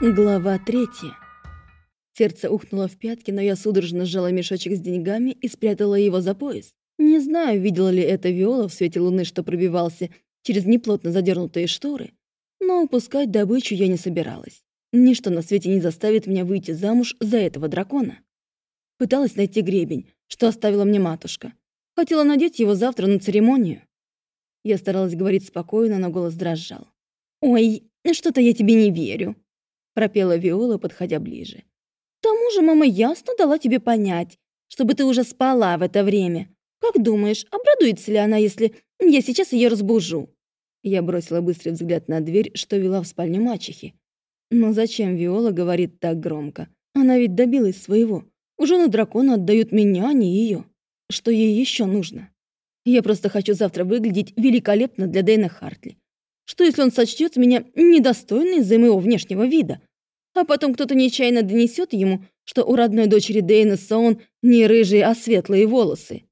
Глава третья. Сердце ухнуло в пятки, но я судорожно сжала мешочек с деньгами и спрятала его за пояс. Не знаю, видела ли это Виола в свете луны, что пробивался через неплотно задернутые шторы, но упускать добычу я не собиралась. Ничто на свете не заставит меня выйти замуж за этого дракона. Пыталась найти гребень, что оставила мне матушка. Хотела надеть его завтра на церемонию. Я старалась говорить спокойно, но голос дрожал. «Ой, что-то я тебе не верю», пропела Виола, подходя ближе. «К тому же мама ясно дала тебе понять, чтобы ты уже спала в это время. Как думаешь, обрадуется ли она, если я сейчас ее разбужу?» Я бросила быстрый взгляд на дверь, что вела в спальню мачехи. Но зачем Виола говорит так громко? Она ведь добилась своего. Уже на дракона отдают меня, а не ее. Что ей еще нужно? Я просто хочу завтра выглядеть великолепно для Дэйна Хартли. Что если он сочтет меня недостойной из-за моего внешнего вида? а потом кто-то нечаянно донесет ему, что у родной дочери Дейна Соун не рыжие, а светлые волосы.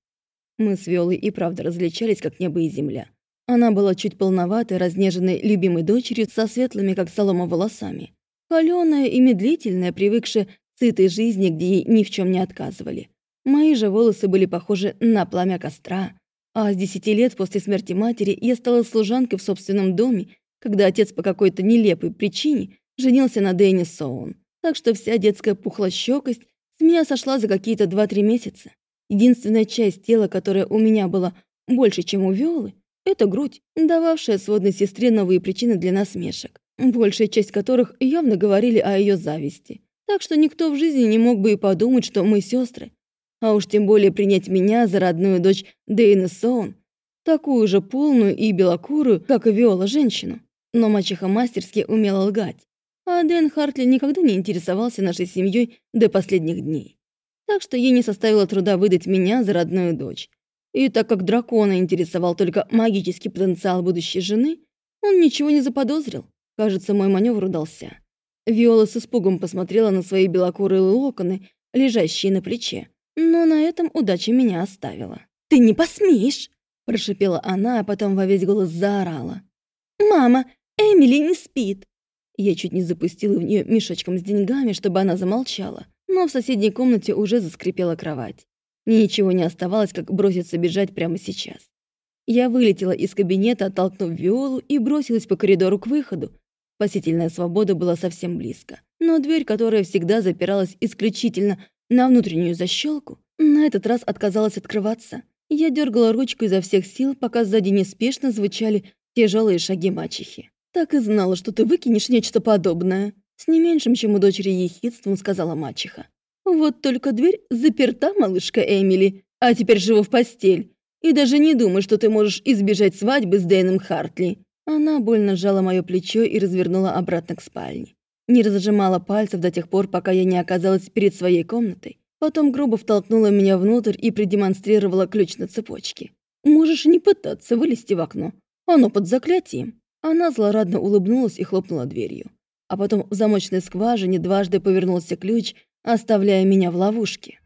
Мы с Виолой и правда различались, как небо и земля. Она была чуть полноватой, разнеженной любимой дочерью со светлыми, как солома, волосами. Холёная и медлительная, привыкшая к сытой жизни, где ей ни в чем не отказывали. Мои же волосы были похожи на пламя костра. А с десяти лет после смерти матери я стала служанкой в собственном доме, когда отец по какой-то нелепой причине женился на Дэнни Соун. Так что вся детская пухлощёкость с меня сошла за какие-то 2-3 месяца. Единственная часть тела, которая у меня была больше, чем у Виолы, это грудь, дававшая сводной сестре новые причины для насмешек, большая часть которых явно говорили о ее зависти. Так что никто в жизни не мог бы и подумать, что мы сестры. А уж тем более принять меня за родную дочь Дэйна Соун, такую же полную и белокурую, как и Виола, женщину. Но мачеха мастерски умела лгать а Дэн Хартли никогда не интересовался нашей семьей до последних дней. Так что ей не составило труда выдать меня за родную дочь. И так как дракона интересовал только магический потенциал будущей жены, он ничего не заподозрил. Кажется, мой маневр удался. Виола с испугом посмотрела на свои белокурые локоны, лежащие на плече. Но на этом удача меня оставила. «Ты не посмеешь!» – прошипела она, а потом во весь голос заорала. «Мама, Эмили не спит!» Я чуть не запустила в нее мешочком с деньгами, чтобы она замолчала, но в соседней комнате уже заскрипела кровать. Мне ничего не оставалось, как броситься бежать прямо сейчас. Я вылетела из кабинета, оттолкнув Виолу, и бросилась по коридору к выходу. Спасительная свобода была совсем близко. Но дверь, которая всегда запиралась исключительно на внутреннюю защелку, на этот раз отказалась открываться. Я дергала ручку изо всех сил, пока сзади неспешно звучали тяжелые шаги мачехи. «Так и знала, что ты выкинешь нечто подобное», с не меньшим, чем у дочери ехидством сказала мачеха. «Вот только дверь заперта, малышка Эмили, а теперь живу в постель. И даже не думай, что ты можешь избежать свадьбы с Дэйном Хартли». Она больно сжала мое плечо и развернула обратно к спальне. Не разжимала пальцев до тех пор, пока я не оказалась перед своей комнатой. Потом грубо втолкнула меня внутрь и продемонстрировала ключ на цепочке. «Можешь не пытаться вылезти в окно. Оно под заклятием». Она злорадно улыбнулась и хлопнула дверью. А потом в замочной скважине дважды повернулся ключ, оставляя меня в ловушке.